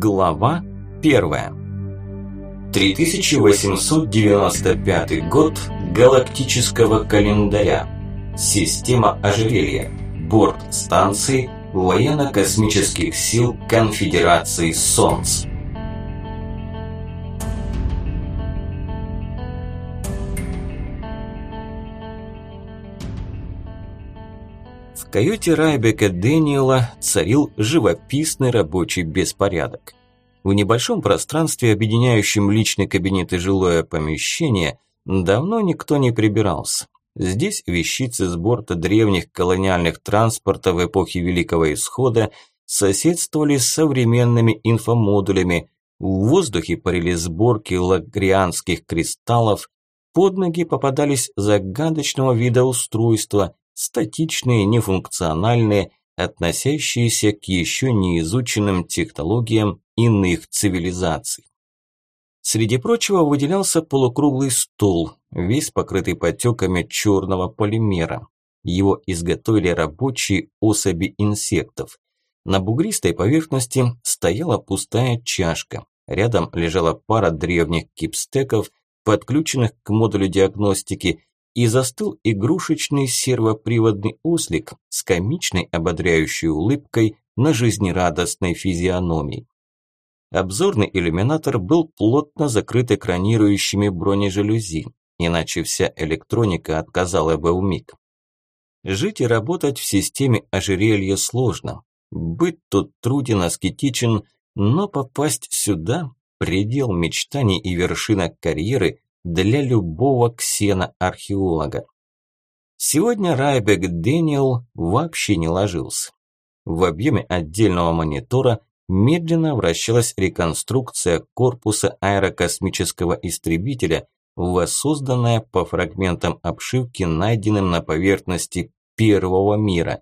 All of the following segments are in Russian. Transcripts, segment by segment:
Глава 1. 3895 год галактического календаря. Система ожерелья. Борт станции военно-космических сил Конфедерации Солнц. Каюте Райбека Дэниела царил живописный рабочий беспорядок. В небольшом пространстве, объединяющем личный кабинет и жилое помещение, давно никто не прибирался. Здесь вещицы с борта древних колониальных транспортов эпохи Великого Исхода соседствовали с современными инфомодулями, в воздухе парили сборки лагрианских кристаллов, под ноги попадались загадочного вида устройства, статичные, нефункциональные, относящиеся к еще не изученным технологиям иных цивилизаций. Среди прочего выделялся полукруглый стол, весь покрытый потеками черного полимера. Его изготовили рабочие особи инсектов. На бугристой поверхности стояла пустая чашка. Рядом лежала пара древних кипстеков, подключенных к модулю диагностики, и застыл игрушечный сервоприводный ослик с комичной ободряющей улыбкой на жизнерадостной физиономии. Обзорный иллюминатор был плотно закрыт экранирующими бронежалюзи, иначе вся электроника отказала бы у миг. Жить и работать в системе ожерелья сложно. Быть тут труден, аскетичен, но попасть сюда – предел мечтаний и вершина карьеры, для любого ксена-археолога. Сегодня Райбек Дэниел вообще не ложился. В объеме отдельного монитора медленно вращалась реконструкция корпуса аэрокосмического истребителя, воссозданная по фрагментам обшивки, найденным на поверхности первого мира.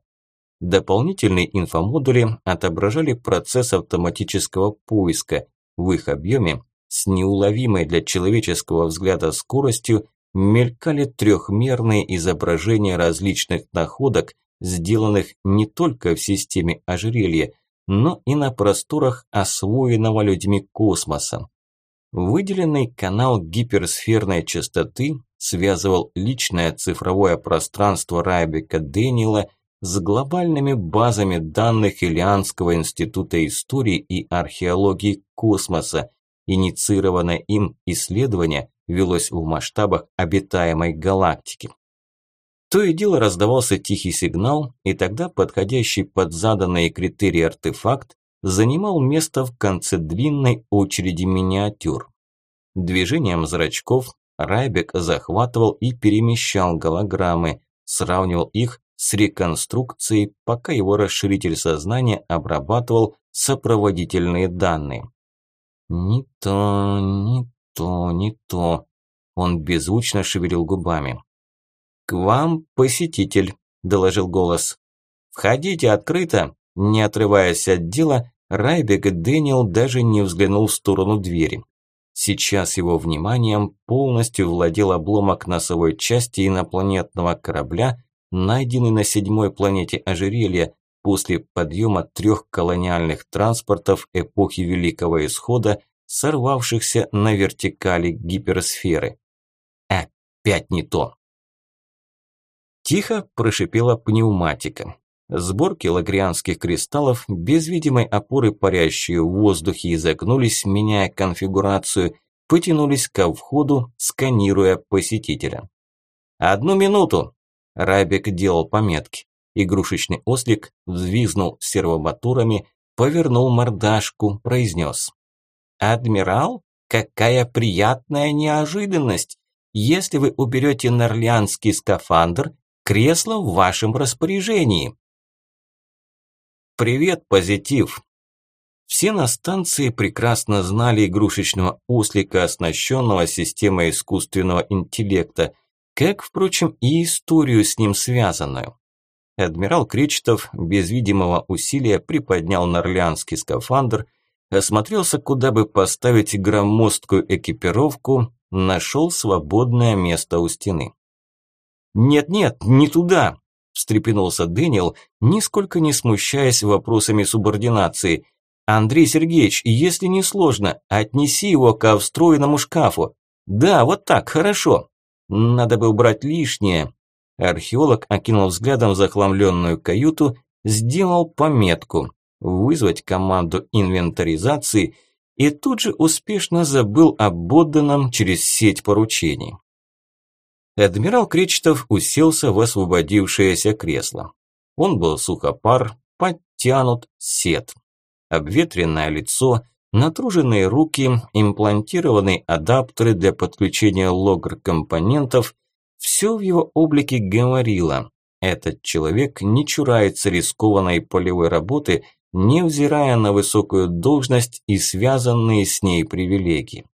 Дополнительные инфомодули отображали процесс автоматического поиска. В их объеме с неуловимой для человеческого взгляда скоростью мелькали трехмерные изображения различных находок, сделанных не только в системе ожерелья, но и на просторах освоенного людьми космоса. Выделенный канал гиперсферной частоты связывал личное цифровое пространство Райбека Дэниела с глобальными базами данных Ильянского института истории и археологии космоса, Инициированное им исследование велось в масштабах обитаемой галактики. То и дело раздавался тихий сигнал, и тогда подходящий под заданные критерии артефакт занимал место в конце длинной очереди миниатюр. Движением зрачков Райбек захватывал и перемещал голограммы, сравнивал их с реконструкцией, пока его расширитель сознания обрабатывал сопроводительные данные. «Не то, не то, не то». Он беззвучно шевелил губами. «К вам посетитель», – доложил голос. «Входите открыто». Не отрываясь от дела, Райбек Дэниел даже не взглянул в сторону двери. Сейчас его вниманием полностью владел обломок носовой части инопланетного корабля, найденный на седьмой планете ожерелья, после подъема трех колониальных транспортов эпохи Великого Исхода, сорвавшихся на вертикали гиперсферы. Опять не то. Тихо прошипела пневматика. Сборки лагрианских кристаллов без видимой опоры парящие в воздухе изогнулись, меняя конфигурацию, потянулись ко входу, сканируя посетителя. «Одну минуту!» Райбек делал пометки. Игрушечный ослик взвизнул сервомоторами, повернул мордашку, произнес. «Адмирал, какая приятная неожиданность! Если вы уберете норлеанский скафандр, кресло в вашем распоряжении». «Привет, позитив!» Все на станции прекрасно знали игрушечного ослика, оснащенного системой искусственного интеллекта, как, впрочем, и историю с ним связанную. Адмирал Кречетов без видимого усилия приподнял норлеанский скафандр, осмотрелся, куда бы поставить громоздкую экипировку, нашел свободное место у стены. «Нет-нет, не туда!» – встрепенулся Дэниел, нисколько не смущаясь вопросами субординации. Андрей Сергеевич, если не сложно, отнеси его ко встроенному шкафу. Да, вот так, хорошо. Надо бы убрать лишнее. Археолог окинул взглядом захламленную каюту, сделал пометку «Вызвать команду инвентаризации» и тут же успешно забыл об отданном через сеть поручений. Адмирал Кречетов уселся в освободившееся кресло. Он был сухопар, подтянут, сед. Обветренное лицо, натруженные руки, имплантированные адаптеры для подключения логр-компонентов – все в его облике говорило. Этот человек не чурается рискованной полевой работы, невзирая на высокую должность и связанные с ней привилегии.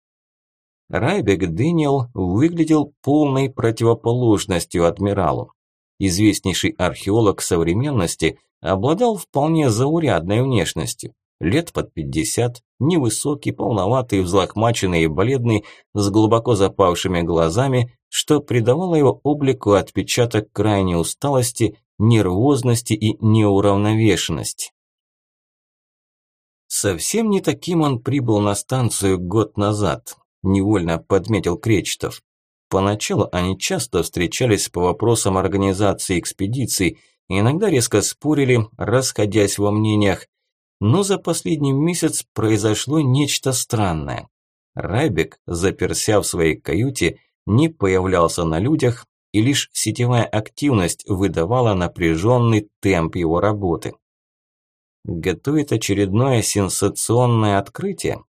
Райбек Дэниел выглядел полной противоположностью адмиралу. Известнейший археолог современности обладал вполне заурядной внешностью. Лет под пятьдесят, невысокий, полноватый, взлохмаченный и бледный, с глубоко запавшими глазами, что придавало его облику отпечаток крайней усталости, нервозности и неуравновешенности. Совсем не таким он прибыл на станцию год назад, невольно подметил Кречетов. Поначалу они часто встречались по вопросам организации экспедиций, иногда резко спорили, расходясь во мнениях, но за последний месяц произошло нечто странное. Райбек, заперся в своей каюте, не появлялся на людях, и лишь сетевая активность выдавала напряженный темп его работы. Готовит очередное сенсационное открытие?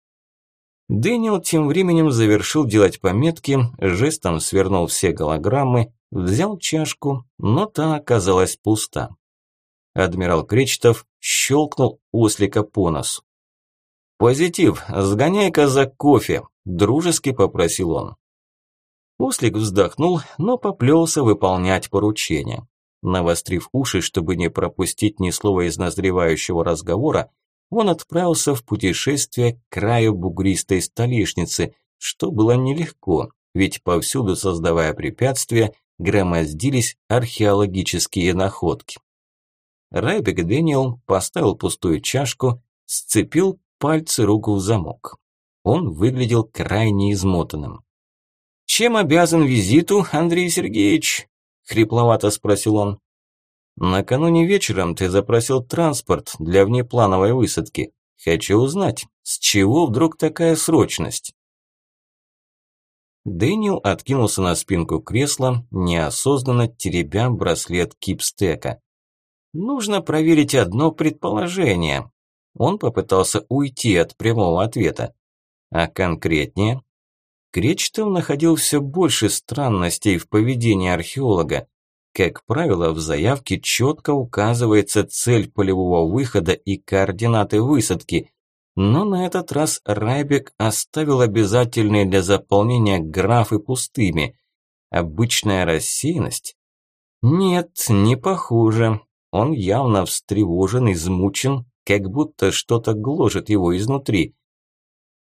Дэниел тем временем завершил делать пометки, жестом свернул все голограммы, взял чашку, но та оказалась пуста. Адмирал Кречетов щелкнул ослика по носу. «Позитив, сгоняй-ка за кофе», – дружески попросил он. Ослик вздохнул, но поплелся выполнять поручение. Навострив уши, чтобы не пропустить ни слова из назревающего разговора, он отправился в путешествие к краю бугристой столешницы, что было нелегко, ведь повсюду, создавая препятствия, громоздились археологические находки. Райбек Дэниел поставил пустую чашку, сцепил пальцы руку в замок. Он выглядел крайне измотанным. «Чем обязан визиту, Андрей Сергеевич?» – хрипловато спросил он. «Накануне вечером ты запросил транспорт для внеплановой высадки. Хочу узнать, с чего вдруг такая срочность?» Дэниел откинулся на спинку кресла, неосознанно теребя браслет кипстека. «Нужно проверить одно предположение». Он попытался уйти от прямого ответа. А конкретнее? Кречетов находил все больше странностей в поведении археолога. Как правило, в заявке четко указывается цель полевого выхода и координаты высадки, но на этот раз Райбек оставил обязательные для заполнения графы пустыми. Обычная рассеянность? Нет, не похоже. Он явно встревожен, измучен, как будто что-то гложет его изнутри.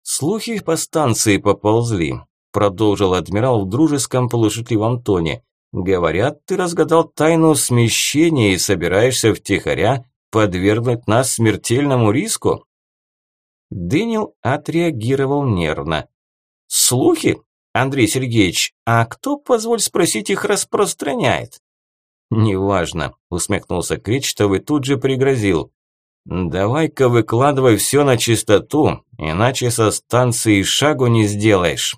«Слухи по станции поползли», – продолжил адмирал в дружеском полушутливом тоне. «Говорят, ты разгадал тайну смещения и собираешься втихаря подвергнуть нас смертельному риску?» Дэниел отреагировал нервно. «Слухи? Андрей Сергеевич, а кто, позволь спросить, их распространяет?» «Неважно», – усмехнулся Кречетов и тут же пригрозил. «Давай-ка выкладывай все на чистоту, иначе со станции шагу не сделаешь».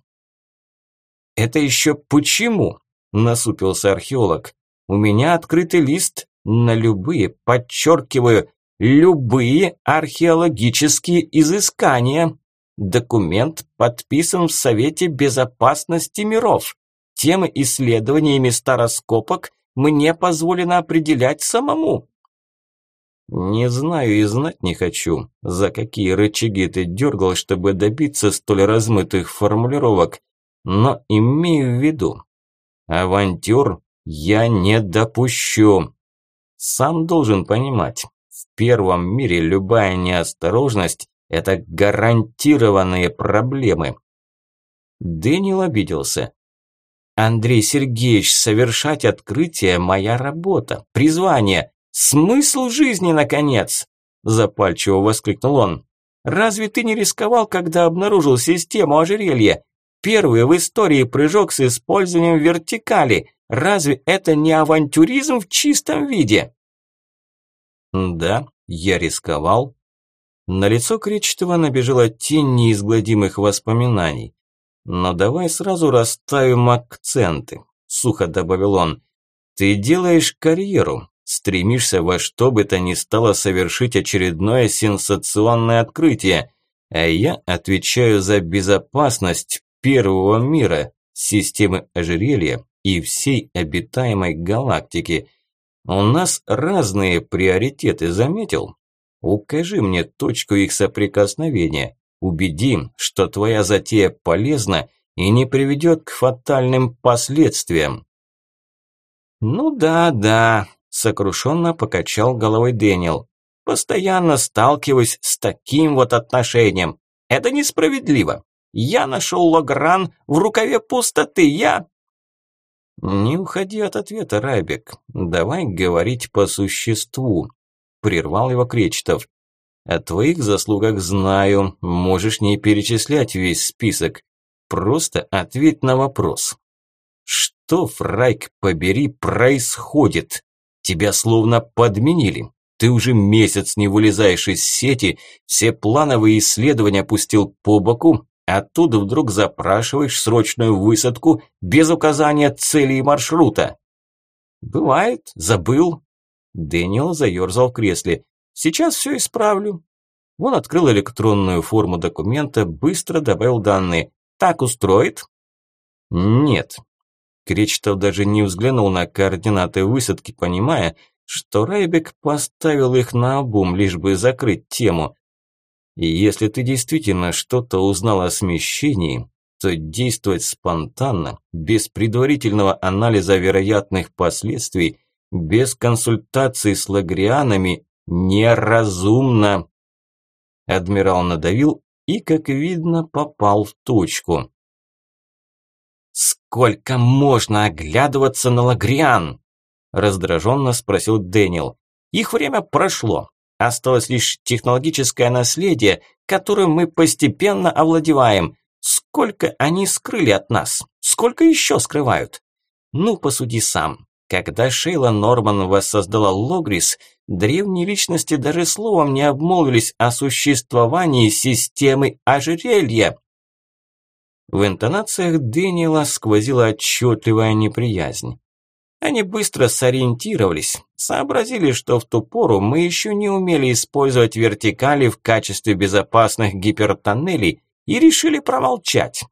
«Это еще почему?» – насупился археолог. «У меня открытый лист на любые, подчеркиваю, любые археологические изыскания. Документ подписан в Совете Безопасности миров. Темы исследований и места раскопок мне позволено определять самому». Не знаю и знать не хочу, за какие рычаги ты дергал, чтобы добиться столь размытых формулировок, но имею в виду, авантюр я не допущу. Сам должен понимать, в первом мире любая неосторожность – это гарантированные проблемы. Дэниел обиделся. Андрей Сергеевич, совершать открытие – моя работа, призвание – Смысл жизни, наконец!» – запальчиво воскликнул он. Разве ты не рисковал, когда обнаружил систему ожерелья? Первый в истории прыжок с использованием вертикали. Разве это не авантюризм в чистом виде? Да, я рисковал. На лицо Кречетова набежала тень неизгладимых воспоминаний. Но давай сразу расставим акценты, сухо добавил он. Ты делаешь карьеру, стремишься во что бы то ни стало совершить очередное сенсационное открытие, а я отвечаю за безопасность первого мира, системы ожерелья и всей обитаемой галактики. У нас разные приоритеты, заметил? Укажи мне точку их соприкосновения. Убеди, что твоя затея полезна и не приведет к фатальным последствиям. Ну да, да, сокрушенно покачал головой Дэниел. Постоянно сталкиваюсь с таким вот отношением. Это несправедливо. Я нашел Логран в рукаве пустоты. Я... Не уходи от ответа, Райбек. Давай говорить по существу. Прервал его Кречетов. О твоих заслугах знаю, можешь не перечислять весь список. Просто ответь на вопрос. Что, Фрайк, побери, происходит? Тебя словно подменили. Ты уже месяц не вылезаешь из сети, все плановые исследования пустил по боку, оттуда вдруг запрашиваешь срочную высадку без указания цели и маршрута. Бывает, забыл. Дэниел заерзал в кресле. Сейчас все исправлю. Он открыл электронную форму документа, быстро добавил данные. Так устроит? Нет, Кречетов даже не взглянул на координаты высадки, понимая, что Райбек поставил их на обум, лишь бы закрыть тему. И если ты действительно что-то узнал о смещении, то действовать спонтанно, без предварительного анализа вероятных последствий, без консультации с лагрианами, неразумно. Адмирал надавил и, как видно, попал в точку. «Сколько можно оглядываться на Лагриан?» раздраженно спросил Дэниел. «Их время прошло. Осталось лишь технологическое наследие, которым мы постепенно овладеваем. Сколько они скрыли от нас? Сколько еще скрывают? Ну, посуди сам. Когда Шейла Норман воссоздала Логрис, древние личности даже словом не обмолвились о существовании системы ожерелья. В интонациях Дэниела сквозила отчетливая неприязнь. Они быстро сориентировались, сообразили, что в ту пору мы еще не умели использовать вертикали в качестве безопасных гипертоннелей и решили промолчать.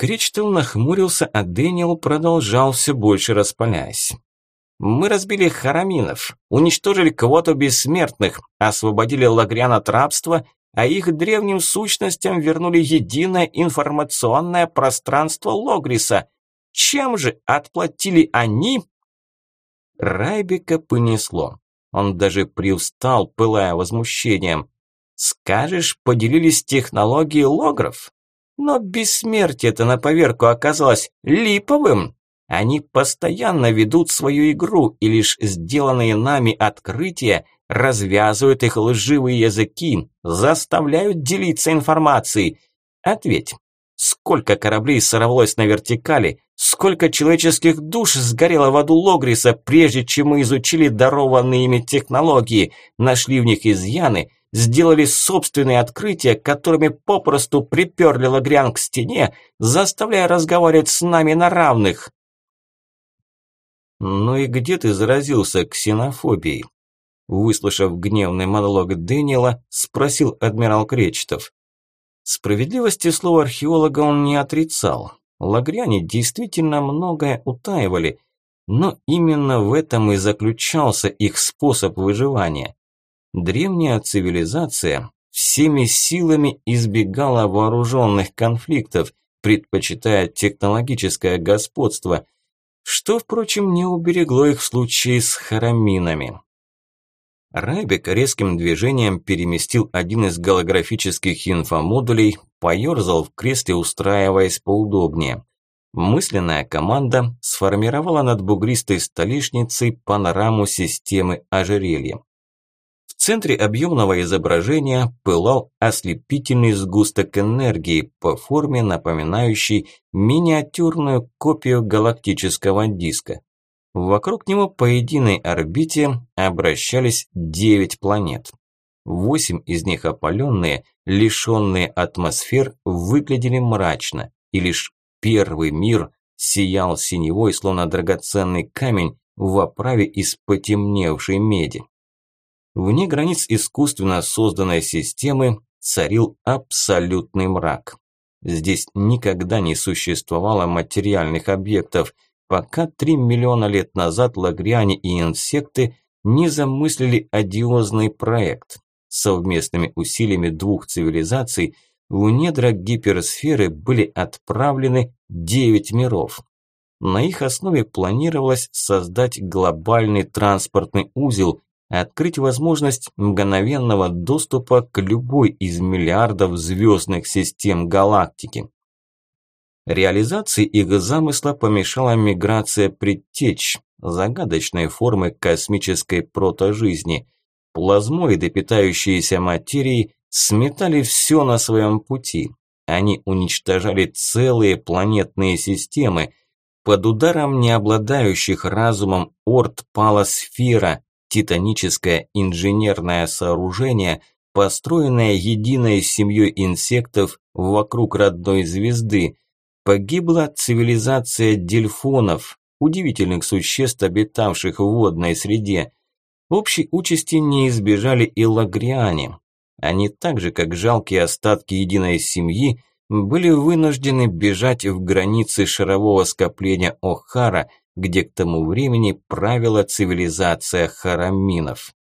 Кречтел нахмурился, а Дэниел продолжал все больше распаляясь. Мы разбили хараминов, уничтожили квоту бессмертных, освободили Лагрян от рабства а их древним сущностям вернули единое информационное пространство Логриса. Чем же отплатили они? Райбека понесло. Он даже привстал, пылая возмущением. Скажешь, поделились технологией логров? Но бессмертие-то на поверку оказалось липовым. Они постоянно ведут свою игру, и лишь сделанные нами открытия развязывают их лживые языки, заставляют делиться информацией. Ответь, сколько кораблей сорвалось на вертикали, сколько человеческих душ сгорело в аду Логриса, прежде чем мы изучили дарованные ими технологии, нашли в них изъяны, сделали собственные открытия, которыми попросту приперли Лагриан к стене, заставляя разговаривать с нами на равных. «Ну и где ты заразился ксенофобией?» Выслушав гневный монолог Дэниела, спросил адмирал Кречетов. Справедливости слова археолога он не отрицал. Лагряне действительно многое утаивали, но именно в этом и заключался их способ выживания. Древняя цивилизация всеми силами избегала вооруженных конфликтов, предпочитая технологическое господство, что, впрочем, не уберегло их в случае с хараминами. Райбек резким движением переместил один из голографических инфомодулей, поерзал в кресле, устраиваясь поудобнее. Мысленная команда сформировала над бугристой столешницей панораму системы ожерелья. В центре объемного изображения пылал ослепительный сгусток энергии по форме напоминающий миниатюрную копию галактического диска. Вокруг него по единой орбите обращались девять планет. Восемь из них опаленные, лишенные атмосфер, выглядели мрачно, и лишь первый мир сиял синевой, словно драгоценный камень в оправе из потемневшей меди. Вне границ искусственно созданной системы царил абсолютный мрак. Здесь никогда не существовало материальных объектов, пока 3 миллиона лет назад лагриане и инсекты не замыслили одиозный проект. Совместными усилиями двух цивилизаций в недра гиперсферы были отправлены 9 миров. На их основе планировалось создать глобальный транспортный узел, открыть возможность мгновенного доступа к любой из миллиардов звездных систем галактики. Реализации их замысла помешала миграция предтеч, загадочной формы космической протожизни. Плазмоиды, питающиеся материей, сметали все на своем пути. Они уничтожали целые планетные системы. Под ударом не обладающих разумом орд пала сфера, титаническое инженерное сооружение, построенное единой семьей инсектов вокруг родной звезды. Погибла цивилизация дельфонов, удивительных существ, обитавших в водной среде. Общей участи не избежали и лагриане. Они так же, как жалкие остатки единой семьи, были вынуждены бежать в границы шарового скопления О'Хара – где к тому времени правила цивилизация хараминов.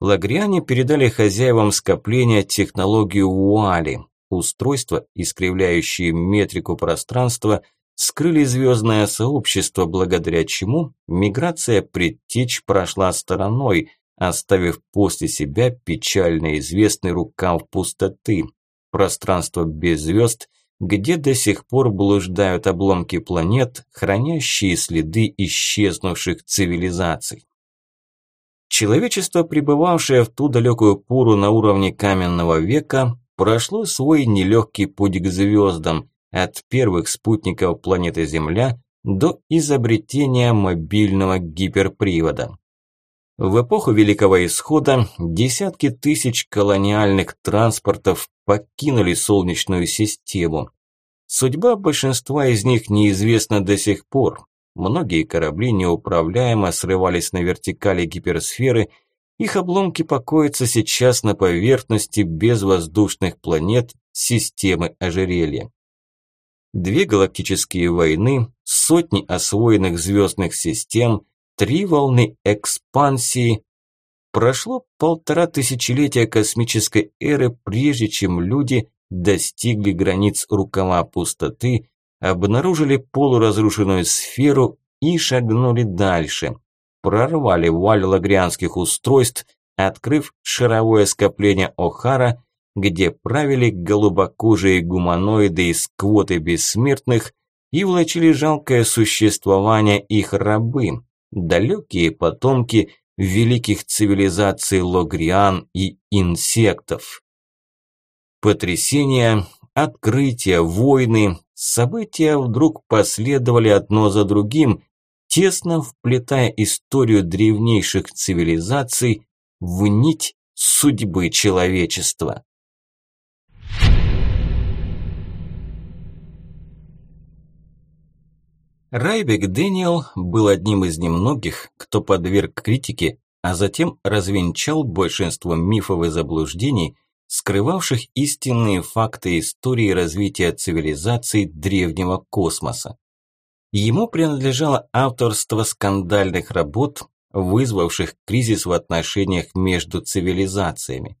Лагриане передали хозяевам скопления технологию Уали, устройство, искривляющее метрику пространства, скрыли звездное сообщество, благодаря чему миграция предтеч прошла стороной, оставив после себя печально известный рукав пустоты, пространство без звезд – где до сих пор блуждают обломки планет, хранящие следы исчезнувших цивилизаций. Человечество, пребывавшее в ту далекую пору на уровне каменного века, прошло свой нелегкий путь к звездам, от первых спутников планеты Земля до изобретения мобильного гиперпривода. В эпоху Великого Исхода десятки тысяч колониальных транспортов покинули Солнечную систему. Судьба большинства из них неизвестна до сих пор. Многие корабли неуправляемо срывались на вертикали гиперсферы, их обломки покоятся сейчас на поверхности безвоздушных планет системы ожерелья. Две галактические войны, сотни освоенных звездных систем – три волны экспансии. Прошло полтора тысячелетия космической эры, прежде чем люди достигли границ рукава пустоты, обнаружили полуразрушенную сферу и шагнули дальше. Прорвали вуаль лагрианских устройств, открыв шаровое скопление О'Хара, где правили голубокожие гуманоиды из квоты бессмертных и влачили жалкое существование их рабы, далекие потомки великих цивилизаций Логриан и инсектов. Потрясения, открытия, войны, события вдруг последовали одно за другим, тесно вплетая историю древнейших цивилизаций в нить судьбы человечества. Райбек Дэниел был одним из немногих, кто подверг критике, а затем развенчал большинство мифов и заблуждений, скрывавших истинные факты истории развития цивилизаций древнего космоса. Ему принадлежало авторство скандальных работ, вызвавших кризис в отношениях между цивилизациями.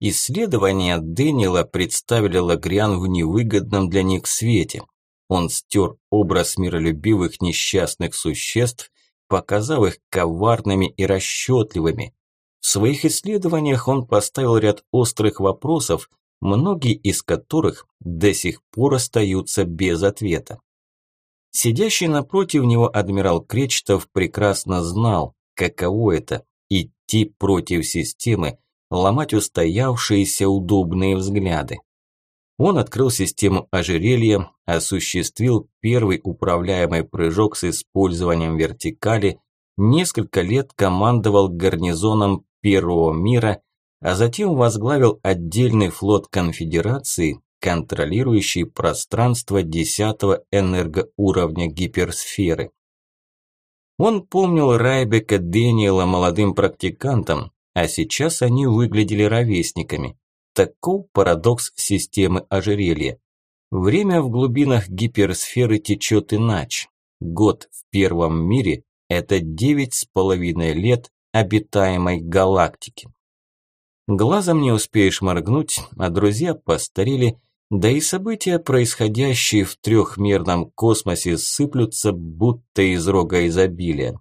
Исследования Дэниела представили Лагриан в невыгодном для них свете – он стер образ миролюбивых несчастных существ, показав их коварными и расчетливыми. В своих исследованиях он поставил ряд острых вопросов, многие из которых до сих пор остаются без ответа. Сидящий напротив него адмирал Кречетов прекрасно знал, каково это идти против системы, ломать устоявшиеся удобные взгляды. Он открыл систему ожерелья, осуществил первый управляемый прыжок с использованием вертикали, несколько лет командовал гарнизоном Первого мира, а затем возглавил отдельный флот конфедерации, контролирующий пространство 10 энергоуровня гиперсферы. Он помнил Райбека Дэниела молодым практикантом, а сейчас они выглядели ровесниками. Таков парадокс системы ожерелья. Время в глубинах гиперсферы течет иначе. Год в первом мире – это девять с половиной лет обитаемой галактики. Глазом не успеешь моргнуть, а друзья постарели, да и события, происходящие в трехмерном космосе, сыплются будто из рога изобилия.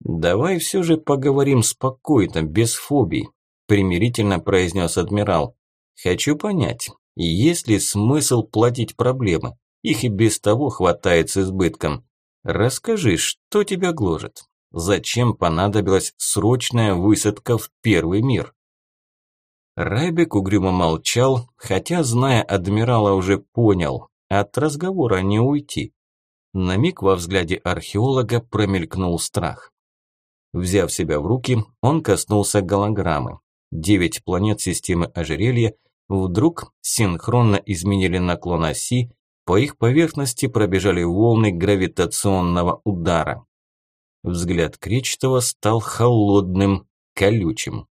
«Давай все же поговорим спокойно, без фобий», – примирительно произнес адмирал. «Хочу понять, есть ли смысл платить проблемы? Их и без того хватает с избытком. Расскажи, что тебя гложет? Зачем понадобилась срочная высадка в Первый мир?» Райбек угрюмо молчал, хотя, зная адмирала, уже понял, от разговора не уйти. На миг во взгляде археолога промелькнул страх. Взяв себя в руки, он коснулся голограммы. Девять планет системы ожерелья вдруг синхронно изменили наклон оси, по их поверхности пробежали волны гравитационного удара. Взгляд Кречетова стал холодным, колючим.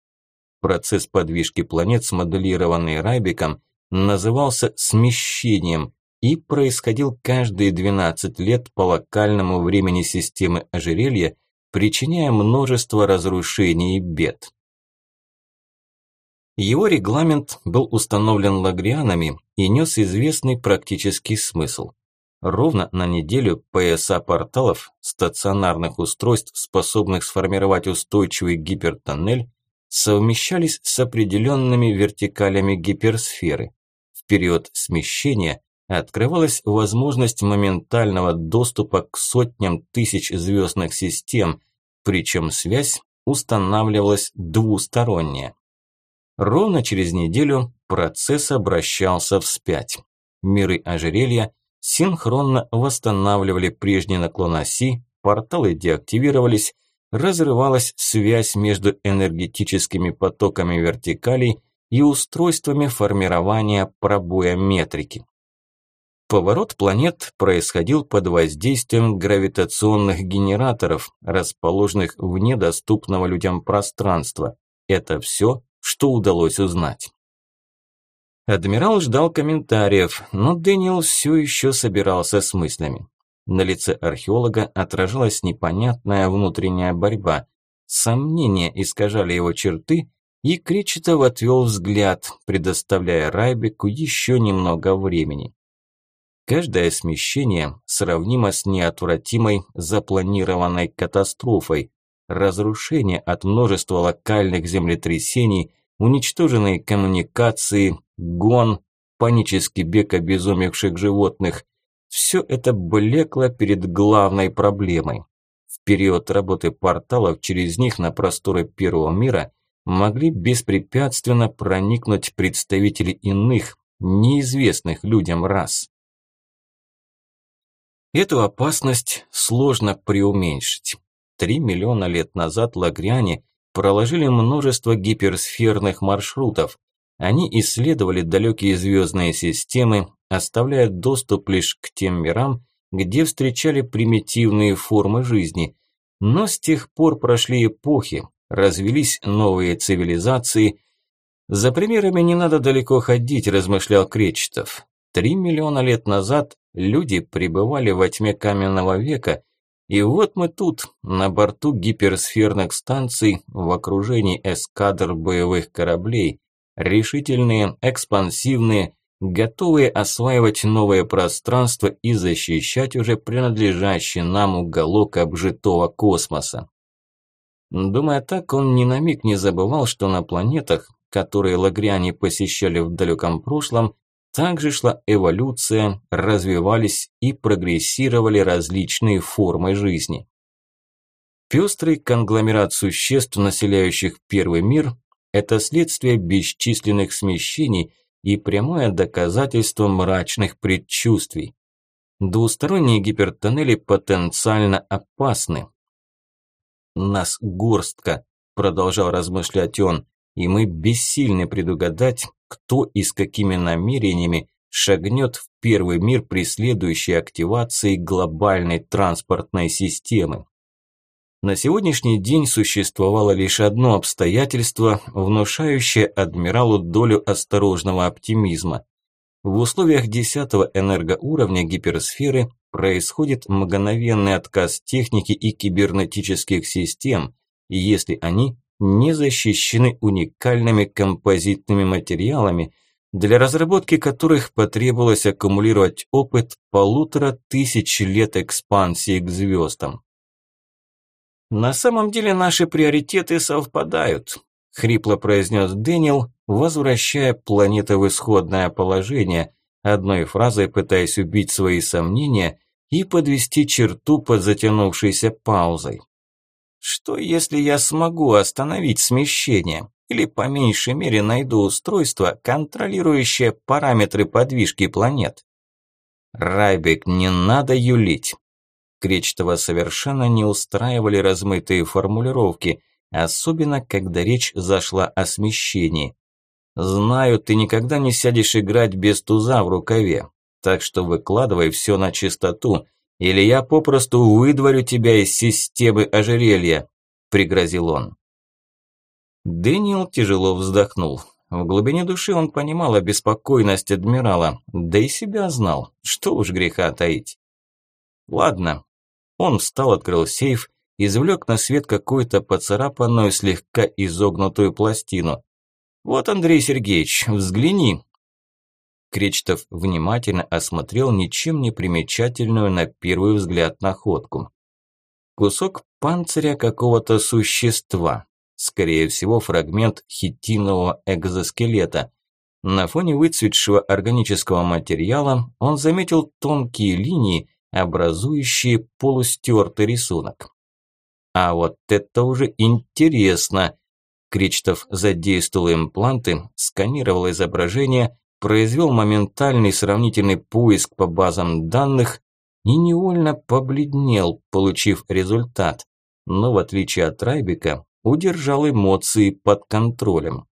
Процесс подвижки планет, смоделированный Райбиком, назывался смещением и происходил каждые 12 лет по локальному времени системы ожерелья причиняя множество разрушений и бед. Его регламент был установлен лагрианами и нес известный практический смысл. Ровно на неделю пояса порталов, стационарных устройств, способных сформировать устойчивый гипертоннель, совмещались с определенными вертикалями гиперсферы. В период смещения открывалась возможность моментального доступа к сотням тысяч звездных систем, причем связь устанавливалась двусторонняя. Ровно через неделю процесс обращался вспять. Миры ожерелья синхронно восстанавливали прежний наклон оси, порталы деактивировались, разрывалась связь между энергетическими потоками вертикалей и устройствами формирования пробоя метрики. Поворот планет происходил под воздействием гравитационных генераторов, расположенных вне доступного людям пространства. Это все, что удалось узнать. Адмирал ждал комментариев, но Дэниел все еще собирался с мыслями. На лице археолога отражалась непонятная внутренняя борьба. Сомнения искажали его черты, и Кречетов отвел взгляд, предоставляя Райбеку еще немного времени. Каждое смещение сравнимо с неотвратимой запланированной катастрофой. Разрушение от множества локальных землетрясений, уничтоженные коммуникации, гон, панический бег обезумевших животных. Все это блекло перед главной проблемой. В период работы порталов через них на просторы Первого мира могли беспрепятственно проникнуть представители иных, неизвестных людям рас. Эту опасность сложно преуменьшить. Три миллиона лет назад лагряне проложили множество гиперсферных маршрутов. Они исследовали далекие звездные системы, оставляя доступ лишь к тем мирам, где встречали примитивные формы жизни. Но с тех пор прошли эпохи, развелись новые цивилизации. За примерами не надо далеко ходить, размышлял Кречетов. Три миллиона лет назад люди пребывали во тьме каменного века, и вот мы тут, на борту гиперсферных станций, в окружении эскадр боевых кораблей, решительные, экспансивные, готовые осваивать новое пространство и защищать уже принадлежащий нам уголок обжитого космоса. Думая так, он ни на миг не забывал, что на планетах, которые лагряне посещали в далеком прошлом, также шла эволюция, развивались и прогрессировали различные формы жизни. Пестрый конгломерат существ, населяющих первый мир, это следствие бесчисленных смещений и прямое доказательство мрачных предчувствий. Двусторонние гипертоннели потенциально опасны. «Нас горстка», – продолжал размышлять он, – «и мы бессильны предугадать, кто и с какими намерениями шагнет в первый мир при следующей активации глобальной транспортной системы. На сегодняшний день существовало лишь одно обстоятельство, внушающее адмиралу долю осторожного оптимизма. В условиях десятого энергоуровня гиперсферы происходит мгновенный отказ техники и кибернетических систем, если они не защищены уникальными композитными материалами, для разработки которых потребовалось аккумулировать опыт полутора тысяч лет экспансии к звездам. «На самом деле наши приоритеты совпадают», – хрипло произнес Дэниел, возвращая планету в исходное положение, одной фразой пытаясь убить свои сомнения и подвести черту под затянувшейся паузой. «Что если я смогу остановить смещение?» или по меньшей мере найду устройство, контролирующее параметры подвижки планет. Райбек, не надо юлить. Кречетова совершенно не устраивали размытые формулировки, особенно когда речь зашла о смещении. Знаю, ты никогда не сядешь играть без туза в рукаве, так что выкладывай все на чистоту, или я попросту выдворю тебя из системы ожерелья, пригрозил он. Дэниел тяжело вздохнул. В глубине души он понимал обеспокоенность адмирала, да и себя знал, что уж греха таить. Ладно. Он встал, открыл сейф, извлек на свет какую-то поцарапанную, слегка изогнутую пластину. «Вот, Андрей Сергеевич, взгляни». Кречетов внимательно осмотрел ничем не примечательную на первый взгляд находку. Кусок панциря какого-то существа, Скорее всего, фрагмент хитинового экзоскелета. На фоне выцветшего органического материала он заметил тонкие линии, образующие полустертый рисунок. А вот это уже интересно. Кричтов задействовал импланты, сканировал изображение, произвел моментальный сравнительный поиск по базам данных и невольно побледнел, получив результат. Но в отличие от Райбека, удержал эмоции под контролем.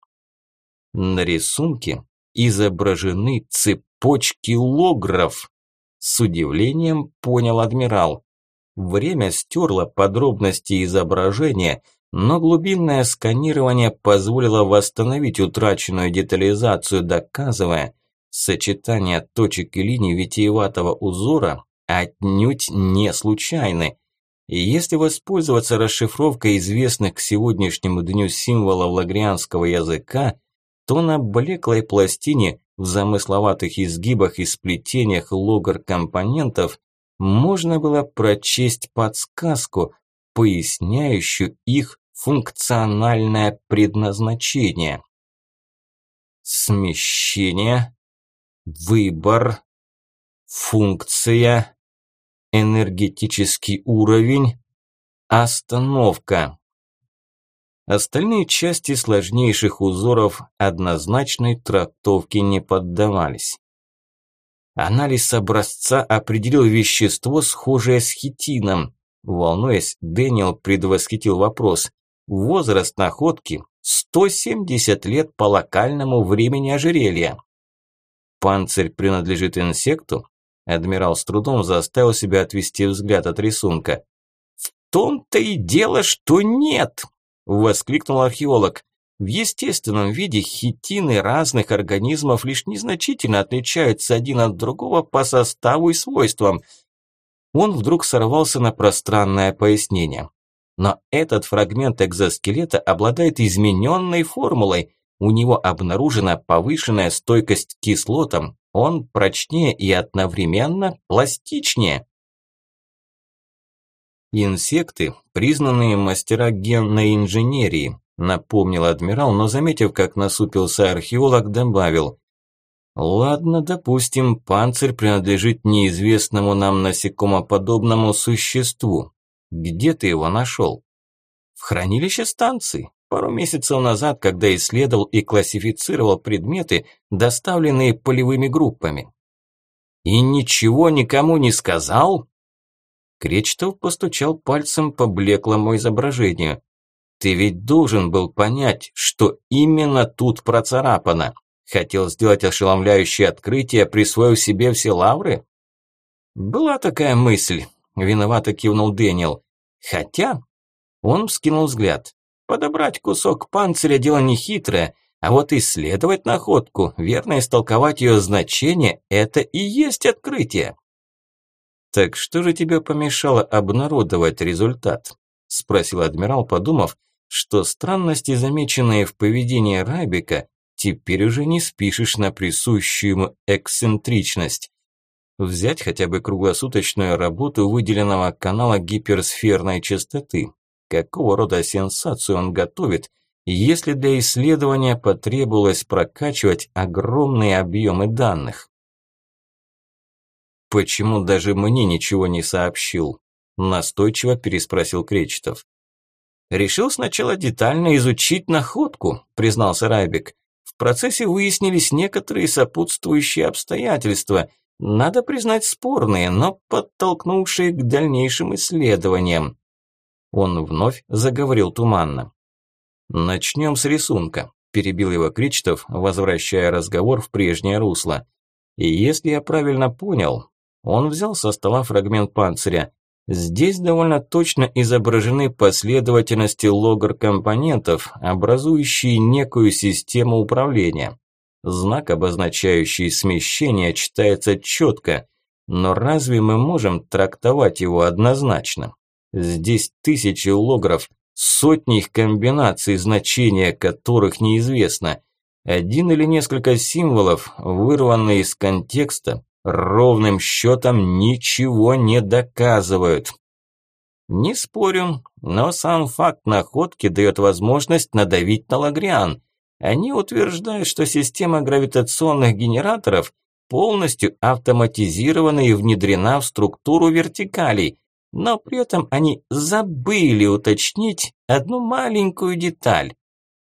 На рисунке изображены цепочки логров. С удивлением понял адмирал. Время стерло подробности изображения, но глубинное сканирование позволило восстановить утраченную детализацию, доказывая, сочетание точек и линий витиеватого узора отнюдь не случайны. И если воспользоваться расшифровкой известных к сегодняшнему дню символов лагрианского языка, то на блеклой пластине в замысловатых изгибах и сплетениях логар-компонентов можно было прочесть подсказку, поясняющую их функциональное предназначение. Смещение, выбор, функция, энергетический уровень, остановка. Остальные части сложнейших узоров однозначной трактовке не поддавались. Анализ образца определил вещество, схожее с хитином. Волнуясь, Дэниел предвосхитил вопрос. Возраст находки – 170 лет по локальному времени ожерелья. Панцирь принадлежит инсекту? Адмирал с трудом заставил себя отвести взгляд от рисунка. «В том-то и дело, что нет!» – воскликнул археолог. В естественном виде хитины разных организмов лишь незначительно отличаются один от другого по составу и свойствам. Он вдруг сорвался на пространное пояснение. Но этот фрагмент экзоскелета обладает измененной формулой. У него обнаружена повышенная стойкость к кислотам, он прочнее и одновременно пластичнее. Инсекты – признанные мастера генной инженерии, напомнил адмирал, но заметив, как насупился археолог, добавил. Ладно, допустим, панцирь принадлежит неизвестному нам насекомоподобному существу. Где ты его нашел? В хранилище станции. Пару месяцев назад, когда исследовал и классифицировал предметы, доставленные полевыми группами. И ничего никому не сказал? Кречетов постучал пальцем по блеклому изображению. Ты ведь должен был понять, что именно тут процарапано. Хотел сделать ошеломляющее открытие, присвоив себе все лавры? Была такая мысль, виновато кивнул Дэниел. Хотя, он вскинул взгляд. Подобрать кусок панциря дело нехитрое, а вот исследовать находку, верно истолковать ее значение – это и есть открытие. «Так что же тебе помешало обнародовать результат?» – спросил адмирал, подумав, что странности, замеченные в поведении Рабика, теперь уже не спишешь на присущую ему эксцентричность. Взять хотя бы круглосуточную работу выделенного канала гиперсферной частоты, какого рода сенсацию он готовит, если для исследования потребовалось прокачивать огромные объемы данных. «Почему даже мне ничего не сообщил?» – настойчиво переспросил Кречетов. «Решил сначала детально изучить находку», – признался Райбек. «В процессе выяснились некоторые сопутствующие обстоятельства, надо признать спорные, но подтолкнувшие к дальнейшим исследованиям. Он вновь заговорил туманно. «Начнем с рисунка», – перебил его Кричтов, возвращая разговор в прежнее русло. «И если я правильно понял, он взял со стола фрагмент панциря. Здесь довольно точно изображены последовательности логар-компонентов, образующие некую систему управления. Знак, обозначающий смещение, читается четко, но разве мы можем трактовать его однозначно? Здесь тысячи логров, сотни их комбинаций, значения которых неизвестно. Один или несколько символов, вырванные из контекста, ровным счетом ничего не доказывают. Не спорю, но сам факт находки дает возможность надавить на Лагриан. Они утверждают, что система гравитационных генераторов полностью автоматизирована и внедрена в структуру вертикалей, но при этом они забыли уточнить одну маленькую деталь.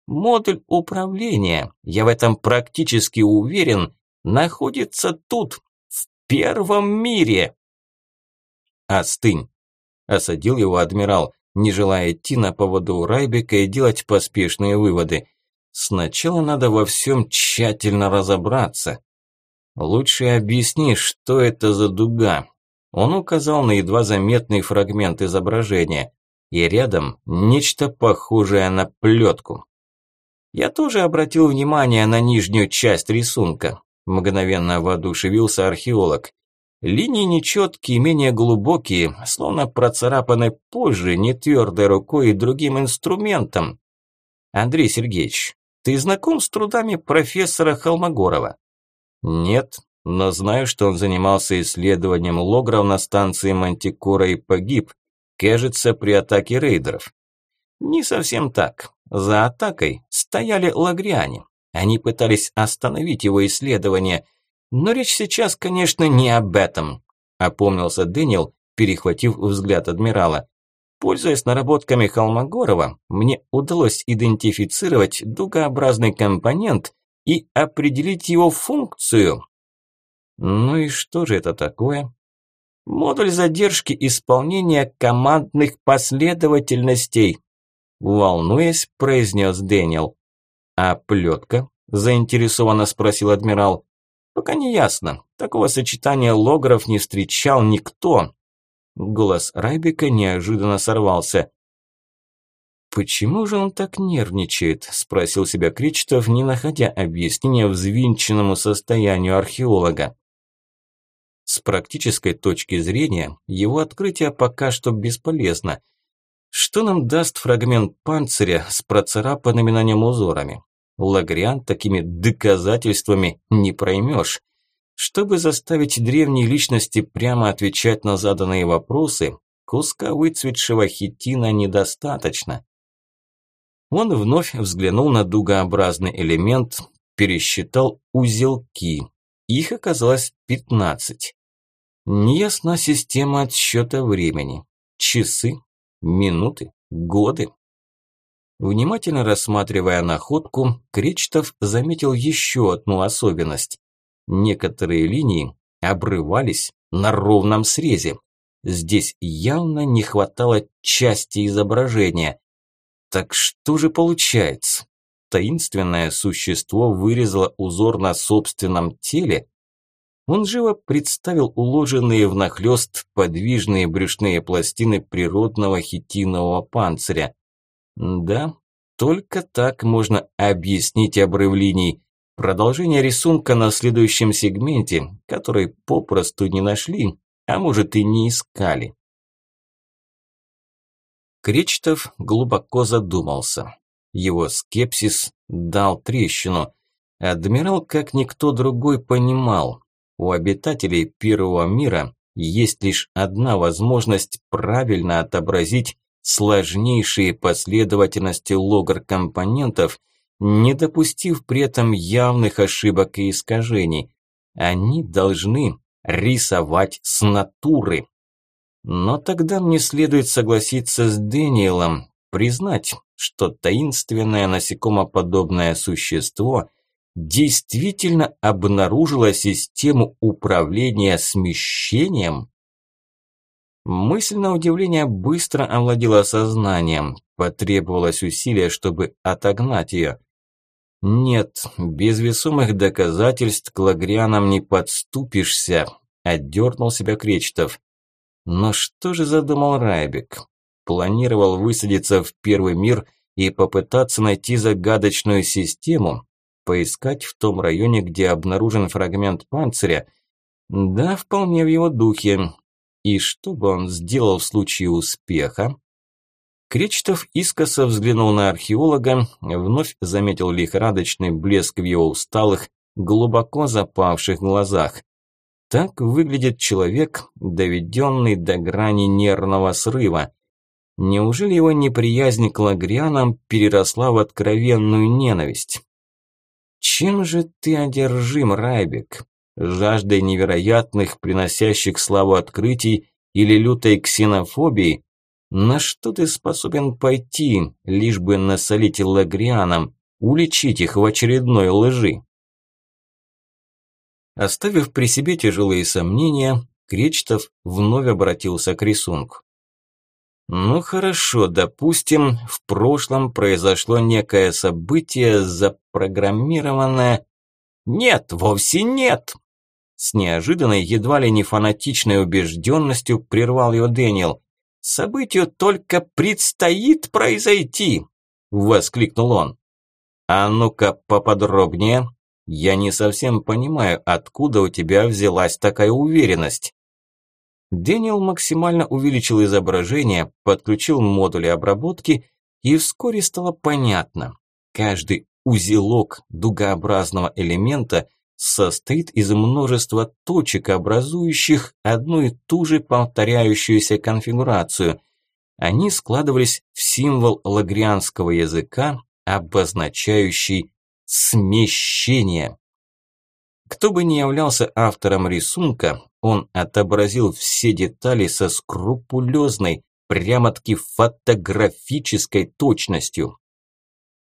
Модуль управления, я в этом практически уверен, находится тут, в первом мире. Остынь, осадил его адмирал, не желая идти на поводу у Райбека и делать поспешные выводы. Сначала надо во всем тщательно разобраться. Лучше объясни, что это за дуга, он указал на едва заметный фрагмент изображения, и рядом нечто похожее на плетку. Я тоже обратил внимание на нижнюю часть рисунка. Мгновенно воодушевился археолог. Линии нечеткие, менее глубокие, словно процарапаны позже, не твердой рукой и другим инструментом. Андрей Сергеевич, ты знаком с трудами профессора Холмогорова? Нет, но знаю, что он занимался исследованием логров на станции Мантикора и погиб, кажется, при атаке рейдеров. Не совсем так. За атакой стояли лагриане. Они пытались остановить его исследование. Но речь сейчас, конечно, не об этом, опомнился Дэниел, перехватив взгляд адмирала. Пользуясь наработками Холмогорова, мне удалось идентифицировать дугообразный компонент и определить его функцию. Ну и что же это такое? Модуль задержки исполнения командных последовательностей. Волнуясь, произнес Дэниел. А плетка? Заинтересованно спросил адмирал. Пока не ясно. Такого сочетания логров не встречал никто. Голос Райбека неожиданно сорвался. «Почему же он так нервничает?» – спросил себя Кричтов, не находя объяснения взвинченному состоянию археолога. С практической точки зрения, его открытие пока что бесполезно. Что нам даст фрагмент панциря с процарапанными на нем узорами? Лагриан такими доказательствами не проймешь. Чтобы заставить древние личности прямо отвечать на заданные вопросы, куска выцветшего хитина недостаточно. Он вновь взглянул на дугообразный элемент, пересчитал узелки. Их оказалось пятнадцать. Неясна система отсчета времени. Часы, минуты, годы. Внимательно рассматривая находку, Кречетов заметил еще одну особенность. Некоторые линии обрывались на ровном срезе. Здесь явно не хватало части изображения. Так что же получается? Таинственное существо вырезало узор на собственном теле? Он живо представил уложенные внахлёст подвижные брюшные пластины природного хитинового панциря. Да, только так можно объяснить обрыв линий. Продолжение рисунка на следующем сегменте, который попросту не нашли, а может и не искали. Кречетов глубоко задумался. Его скепсис дал трещину. Адмирал, как никто другой, понимал, у обитателей Первого мира есть лишь одна возможность правильно отобразить сложнейшие последовательности логар-компонентов, не допустив при этом явных ошибок и искажений. Они должны рисовать с натуры. Но тогда мне следует согласиться с Дэниелом, признать, что таинственное насекомоподобное существо действительно обнаружило систему управления смещением? Мысль на удивление быстро овладела сознанием, потребовалось усилие, чтобы отогнать ее. Нет, без весомых доказательств к лагрианам не подступишься, отдернул себя Кречетов. Но что же задумал Райбек? Планировал высадиться в первый мир и попытаться найти загадочную систему, поискать в том районе, где обнаружен фрагмент панциря. Да, вполне в его духе. И что бы он сделал в случае успеха? Кречетов искоса взглянул на археолога, вновь заметил лихорадочный блеск в его усталых, глубоко запавших глазах. Так выглядит человек, доведенный до грани нервного срыва. Неужели его неприязнь к лагрианам переросла в откровенную ненависть? Чем же ты одержим, Райбек? Жаждой невероятных, приносящих славу открытий или лютой ксенофобией? На что ты способен пойти, лишь бы насолить лагрианам, уличить их в очередной лжи? Оставив при себе тяжелые сомнения, Кречетов вновь обратился к рисунку. Ну хорошо, допустим, в прошлом произошло некое событие, запрограммированное... Нет, вовсе нет! С неожиданной, едва ли не фанатичной убежденностью прервал его Дэниел. Событию только предстоит произойти!» – воскликнул он. «А ну-ка поподробнее. Я не совсем понимаю, откуда у тебя взялась такая уверенность». Дэниел максимально увеличил изображение, подключил модули обработки, и вскоре стало понятно. Каждый узелок дугообразного элемента – состоит из множества точек, образующих одну и ту же повторяющуюся конфигурацию. Они складывались в символ лагрианского языка, обозначающий смещение. Кто бы ни являлся автором рисунка, он отобразил все детали со скрупулезной, прямо-таки фотографической точностью.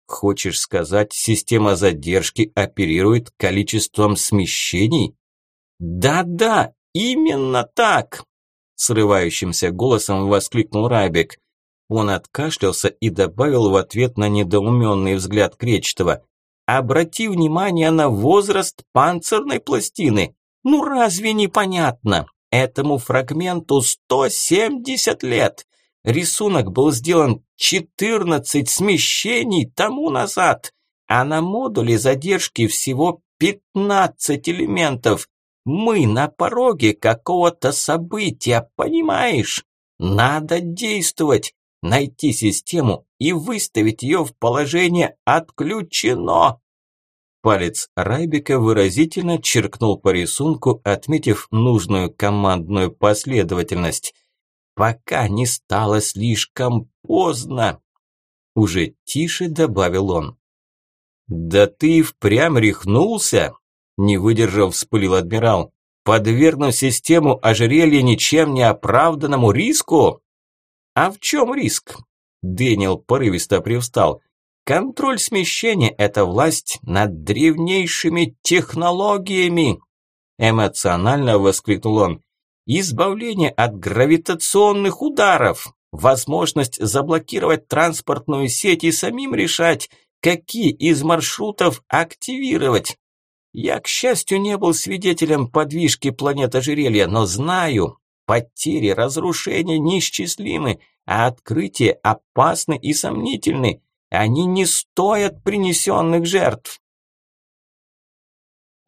Хочешь сказать, система задержки оперирует количеством смещений? Да-да, именно так! Срывающимся голосом воскликнул Райбек. Он откашлялся и добавил в ответ на недоуменный взгляд Кречетова. «Обрати внимание на возраст панцирной пластины. Ну разве не понятно? Этому фрагменту 170 лет. Рисунок был сделан 14 смещений тому назад, а на модуле задержки всего 15 элементов. Мы на пороге какого-то события, понимаешь? Надо действовать, найти систему и выставить ее в положение «отключено». Палец Райбека выразительно черкнул по рисунку, отметив нужную командную последовательность – пока не стало слишком поздно. Уже тише добавил он. Да ты впрямь рехнулся? Не выдержав, вспылил адмирал. Подвергну систему ожерелья ничем не оправданному риску? А в чем риск? Дэниел порывисто привстал. Контроль смещения – это власть над древнейшими технологиями!» Эмоционально воскликнул он. «Избавление от гравитационных ударов, возможность заблокировать транспортную сеть и самим решать, какие из маршрутов активировать. Я, к счастью, не был свидетелем подвижки планет ожерелья, но знаю, потери, разрушения неисчислимы, а открытия опасны и сомнительны. Они не стоят принесенных жертв.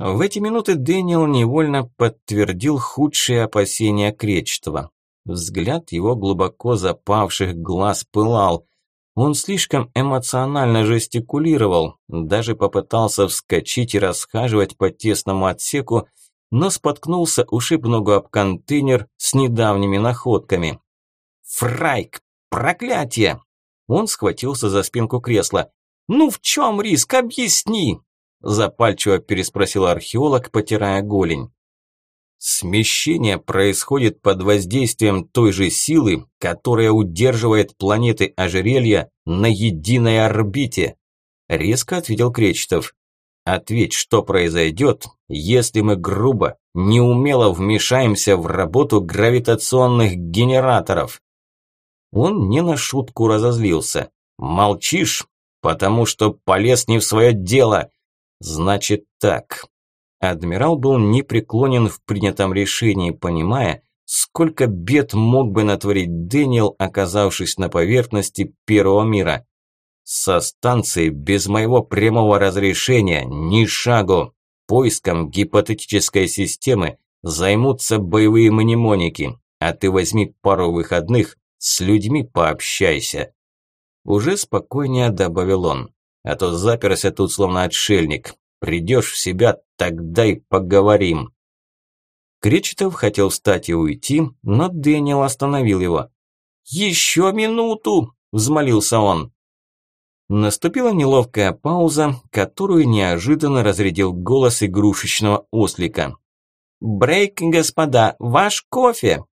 В эти минуты Дэниел невольно подтвердил худшие опасения Кречетова. Взгляд его глубоко запавших глаз пылал. Он слишком эмоционально жестикулировал, даже попытался вскочить и расхаживать по тесному отсеку, но споткнулся, ушиб ногу об контейнер с недавними находками. «Фрайк! Проклятие!» Он схватился за спинку кресла. «Ну в чем риск? Объясни!» Запальчиво переспросил археолог, потирая голень. Смещение происходит под воздействием той же силы, которая удерживает планеты ожерелья на единой орбите. Резко ответил Кречетов. Ответь, что произойдет, если мы грубо, неумело вмешаемся в работу гравитационных генераторов. Он не на шутку разозлился. Молчишь, потому что полез не в свое дело. Значит так, Адмирал был непреклонен в принятом решении, понимая, сколько бед мог бы натворить Дэниел, оказавшись на поверхности Первого мира. Со станции без моего прямого разрешения ни шагу. Поиском гипотетической системы займутся боевые мнемоники, а ты возьми пару выходных, с людьми пообщайся. Уже спокойнее добавил он, а то заперся тут словно отшельник. Придешь в себя, тогда и поговорим. Кречетов хотел встать и уйти, но Дэниел остановил его. «Еще минуту!» – взмолился он. Наступила неловкая пауза, которую неожиданно разрядил голос игрушечного ослика. «Брейк, господа, ваш кофе!»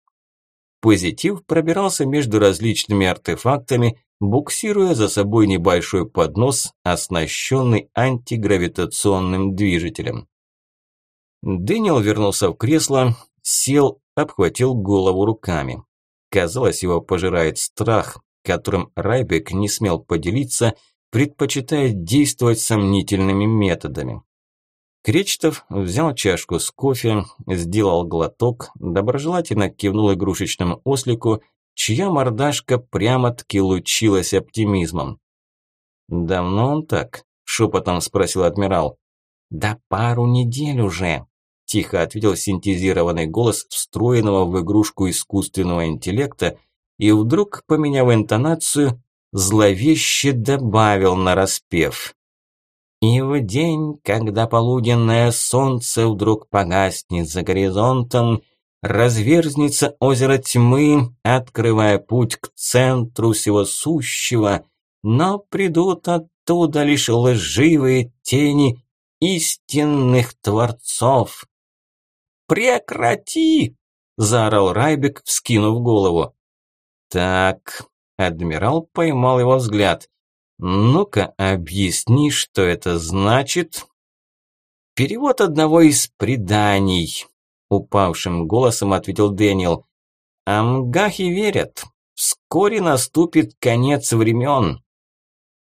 Позитив пробирался между различными артефактами, буксируя за собой небольшой поднос, оснащенный антигравитационным движителем. Дэниел вернулся в кресло, сел, обхватил голову руками. Казалось, его пожирает страх, которым Райбек не смел поделиться, предпочитая действовать сомнительными методами. Кречетов взял чашку с кофе, сделал глоток, доброжелательно кивнул игрушечному ослику, чья мордашка прямо-таки лучилась оптимизмом. «Давно он так?» – шепотом спросил адмирал. «Да пару недель уже», – тихо ответил синтезированный голос встроенного в игрушку искусственного интеллекта и вдруг, поменяв интонацию, зловеще добавил нараспев. И в день, когда полуденное солнце вдруг погаснет за горизонтом, разверзнется озеро тьмы, открывая путь к центру всего сущего, но придут оттуда лишь лживые тени истинных творцов. «Прекрати!» – заорал Райбек, вскинув голову. «Так», – адмирал поймал его взгляд. «Ну-ка, объясни, что это значит?» «Перевод одного из преданий», – упавшим голосом ответил Дэниел. «Амгахи верят. Вскоре наступит конец времен».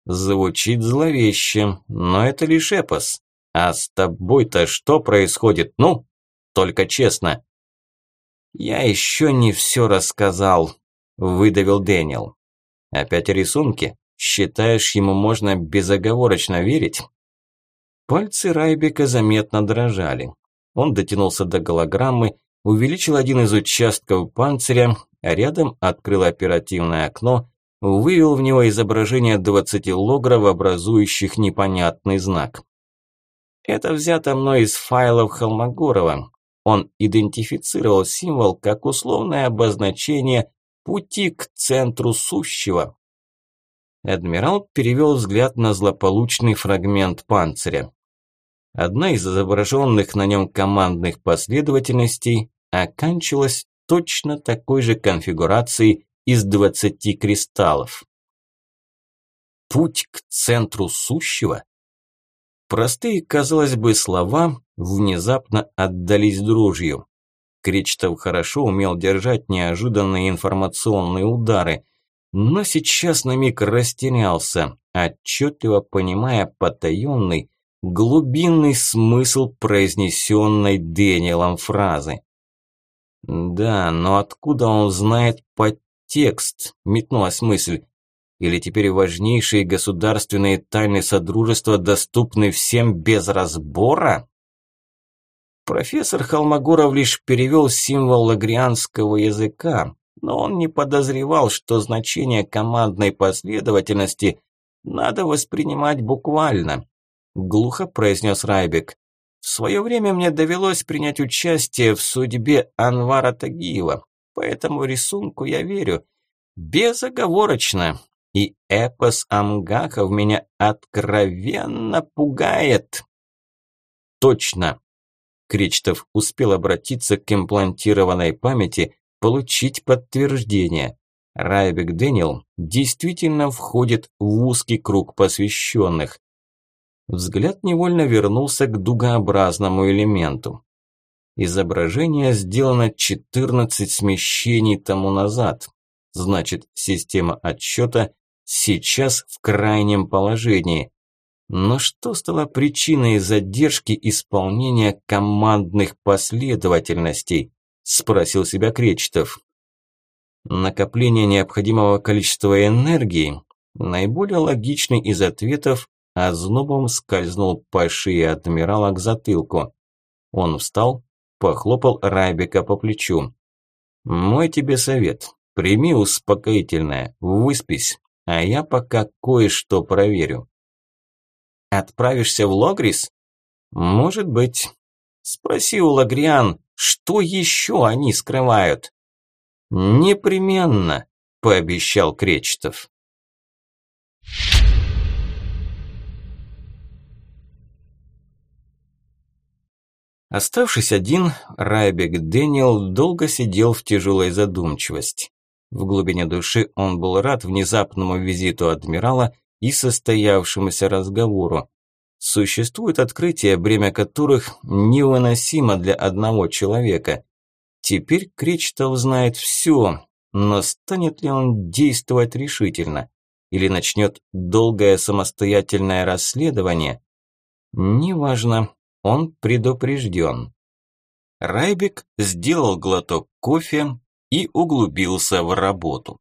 Звучит зловеще, но это лишь эпос. А с тобой-то что происходит? Ну, только честно. Я еще не все рассказал, выдавил Дэниел. Опять рисунки? Считаешь, ему можно безоговорочно верить? Пальцы Райбека заметно дрожали. Он дотянулся до голограммы, увеличил один из участков панциря, а рядом открыл оперативное окно, вывел в него изображение 20 логров, образующих непонятный знак. Это взято мной из файлов Холмогорова. Он идентифицировал символ как условное обозначение пути к центру сущего. Адмирал перевел взгляд на злополучный фрагмент панциря. Одна из изображенных на нем командных последовательностей оканчивалась точно такой же конфигурацией из 20 кристаллов. Путь к центру сущего? Простые, казалось бы, слова внезапно отдались дрожью. Кречетов хорошо умел держать неожиданные информационные удары, но сейчас на миг растерялся, отчетливо понимая потаенный, глубинный смысл произнесенной Дэниелом фразы. «Да, но откуда он знает подтекст?» – метнулась мысль. «Или теперь важнейшие государственные тайны Содружества доступны всем без разбора?» Профессор Холмогоров лишь перевел символ лагрианского языка, но он не подозревал, что значение командной последовательности надо воспринимать буквально. Глухо произнес Райбек. В свое время мне довелось принять участие в судьбе Анвара Тагиева, поэтому рисунку я верю. Безоговорочно. И эпос Амгахов меня откровенно пугает. Точно, Кречтов успел обратиться к имплантированной памяти, получить подтверждение. Райбек Дэниел действительно входит в узкий круг посвященных. Взгляд невольно вернулся к дугообразному элементу. Изображение сделано 14 смещений тому назад. Значит, система отсчета сейчас в крайнем положении. Но что стало причиной задержки исполнения командных последовательностей? Спросил себя Кречетов. Накопление необходимого количества энергии наиболее логичный из ответов ознобом скользнул по шее адмирала к затылку. Он встал, похлопал Райбека по плечу. «Мой тебе совет. Прими успокоительное, выспись, а я пока кое-что проверю». Отправишься в Логрис? Может быть. Спроси у Лагриан, что еще они скрывают? Непременно, пообещал Кречетов. Оставшись один, Райбек Дэниел долго сидел в тяжелой задумчивости. В глубине души он был рад внезапному визиту адмирала и состоявшемуся разговору. Существуют открытия, бремя которых невыносимо для одного человека. Теперь Кречетов знает все, но станет ли он действовать решительно? Или начнет долгое самостоятельное расследование? Неважно, он предупрежден. Райбек сделал глоток кофе и углубился в работу.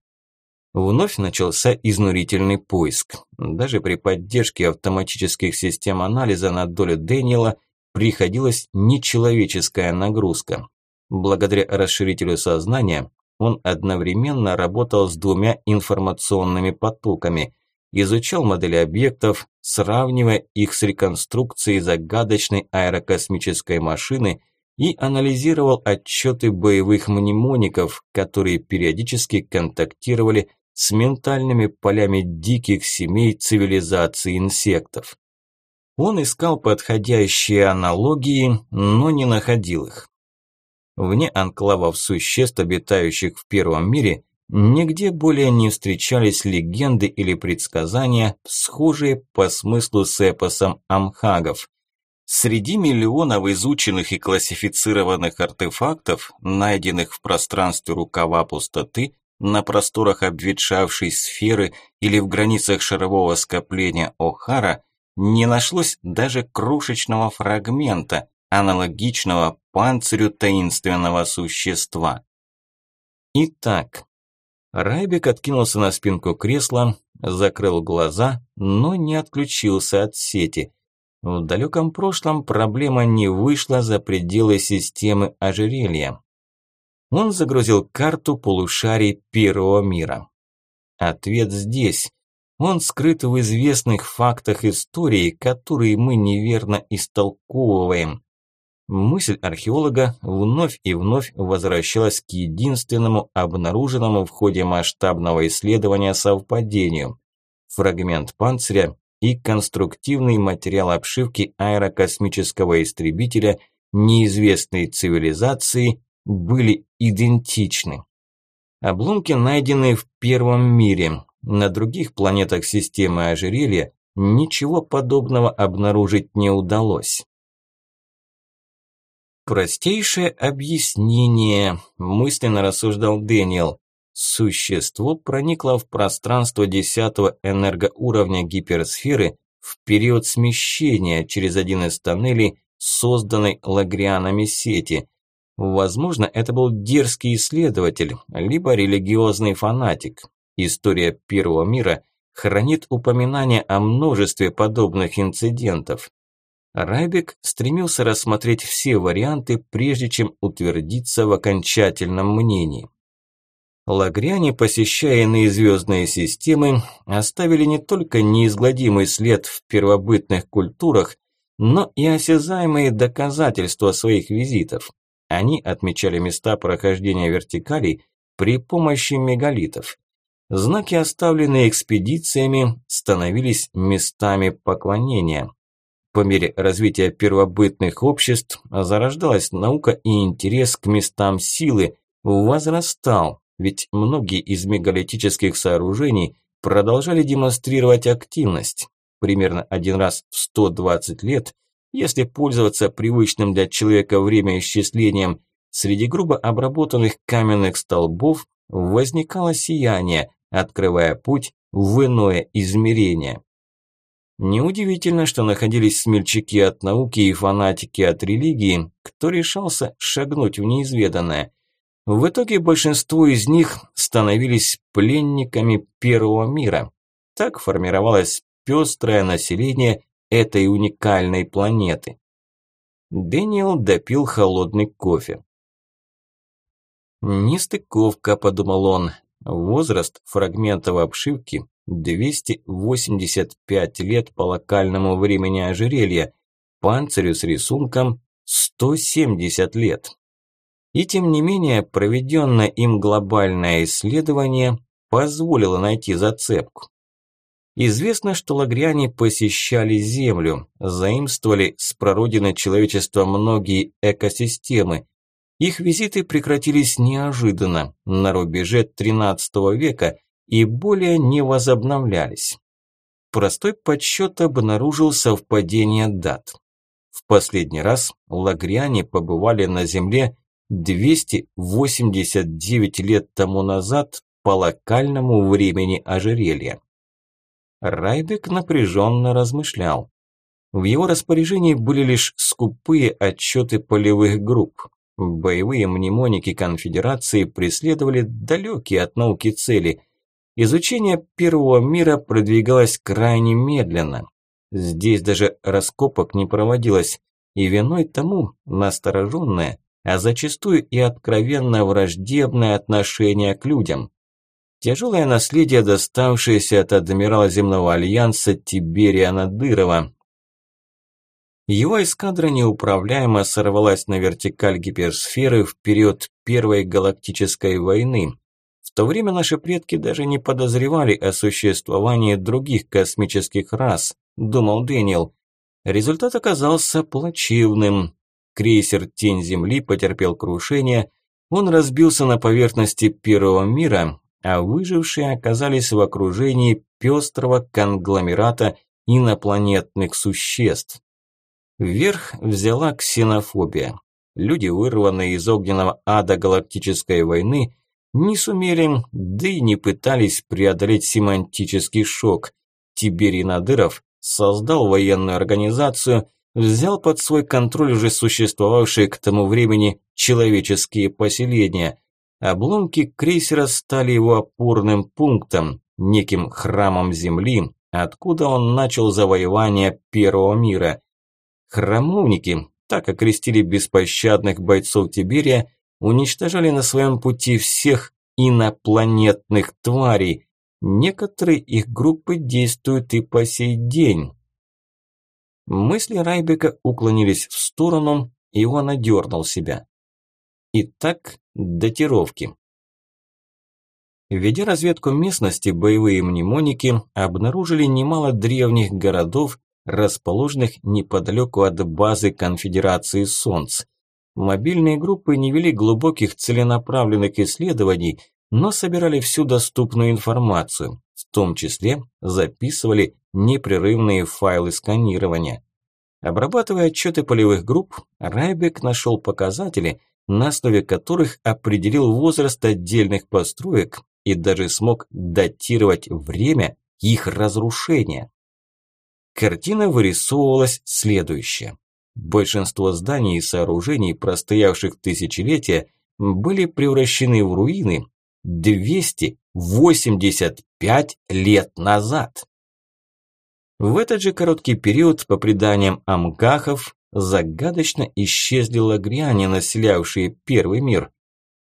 Вновь начался изнурительный поиск. Даже при поддержке автоматических систем анализа на долю Дэниела приходилась нечеловеческая нагрузка. Благодаря расширителю сознания он одновременно работал с двумя информационными потоками, изучал модели объектов, сравнивая их с реконструкцией загадочной аэрокосмической машины и анализировал отчеты боевых мнемоников, которые периодически контактировали с ментальными полями диких семей цивилизации инсектов. Он искал подходящие аналогии, но не находил их. Вне анклавов существ, обитающих в первом мире, нигде более не встречались легенды или предсказания, схожие по смыслу с эпосом амхагов. Среди миллионов изученных и классифицированных артефактов, найденных в пространстве рукава пустоты, на просторах обветшавшей сферы или в границах шарового скопления О'Хара не нашлось даже крошечного фрагмента, аналогичного панцирю таинственного существа. Итак, Райбек откинулся на спинку кресла, закрыл глаза, но не отключился от сети. В далеком прошлом проблема не вышла за пределы системы ожерелья. Он загрузил карту полушарий первого мира. Ответ здесь. Он скрыт в известных фактах истории, которые мы неверно истолковываем. Мысль археолога вновь и вновь возвращалась к единственному обнаруженному в ходе масштабного исследования совпадению. Фрагмент панциря и конструктивный материал обшивки аэрокосмического истребителя неизвестной цивилизации были идентичны. Обломки найдены в первом мире, на других планетах системы ожерелья ничего подобного обнаружить не удалось. Простейшее объяснение, мысленно рассуждал Дэниел. Существо проникло в пространство десятого энергоуровня гиперсферы в период смещения через один из тоннелей, созданной лагрианами сети. Возможно, это был дерзкий исследователь, либо религиозный фанатик. История Первого мира хранит упоминания о множестве подобных инцидентов. Райбек стремился рассмотреть все варианты, прежде чем утвердиться в окончательном мнении. Лагряне, посещая иные звездные системы, оставили не только неизгладимый след в первобытных культурах, но и осязаемые доказательства своих визитов. Они отмечали места прохождения вертикалей при помощи мегалитов. Знаки, оставленные экспедициями, становились местами поклонения. По мере развития первобытных обществ зарождалась наука и интерес к местам силы возрастал, ведь многие из мегалитических сооружений продолжали демонстрировать активность. Примерно один раз в 120 лет, если пользоваться привычным для человека времяисчислением, среди грубо обработанных каменных столбов возникало сияние, открывая путь в иное измерение. Неудивительно, что находились смельчаки от науки и фанатики от религии, кто решался шагнуть в неизведанное – в итоге большинство из них становились пленниками первого мира. Так формировалось пестрое население этой уникальной планеты. Дэниел допил холодный кофе. «Нестыковка», – подумал он. Возраст фрагментов обшивки – 285 лет по локальному времени ожерелья, панцирю с рисунком – 170 лет. И тем не менее, проведенное им глобальное исследование позволило найти зацепку. Известно, что лагряне посещали Землю, заимствовали с прародины человечества многие экосистемы. Их визиты прекратились неожиданно, на рубеже XIII века, и более не возобновлялись. Простой подсчет обнаружил совпадение дат. В последний раз лагряне побывали на Земле 289 лет тому назад по локальному времени ожерелья. Райбек напряженно размышлял. В его распоряжении были лишь скупые отчеты полевых групп. Боевые мнемоники конфедерации преследовали далекие от науки цели. Изучение первого мира продвигалось крайне медленно. Здесь даже раскопок не проводилось, и виной тому настороженное, а зачастую и откровенно враждебное отношение к людям. Тяжелое наследие, доставшееся от адмирала Земного Альянса Тиберия Надырова. Его эскадра неуправляемо сорвалась на вертикаль гиперсферы в период Первой Галактической войны. В то время наши предки даже не подозревали о существовании других космических рас, думал Дэниел. Результат оказался плачевным. Крейсер «Тень Земли» потерпел крушение, он разбился на поверхности Первого мира, а выжившие оказались в окружении пестрого конгломерата инопланетных существ. Вверх взяла ксенофобия. Люди, вырванные из огненного ада галактической войны, не сумели, да и не пытались преодолеть семантический шок. Тиберий Надыров создал военную организацию, взял под свой контроль уже существовавшие к тому времени человеческие поселения. Обломки крейсера стали его опорным пунктом, неким храмом Земли, откуда он начал завоевание Первого мира. Храмовники, так окрестили беспощадных бойцов Тиберия, уничтожали на своем пути всех инопланетных тварей. Некоторые их группы действуют и по сей день. Мысли Райбека уклонились в сторону, и он одернул себя. Итак, датировки. Ведя разведку местности, боевые мнемоники обнаружили немало древних городов, расположенных неподалеку от базы Конфедерации Солнц. Мобильные группы не вели глубоких целенаправленных исследований, но собирали всю доступную информацию, в том числе записывали непрерывные файлы сканирования. Обрабатывая отчеты полевых групп, Райбек нашел показатели, на основе которых определил возраст отдельных построек и даже смог датировать время их разрушения. Картина вырисовывалась следующая. Большинство зданий и сооружений, простоявших тысячелетия, были превращены в руины 285 лет назад. В этот же короткий период, по преданиям амгахов, загадочно исчезли лагряне, населявшие Первый мир.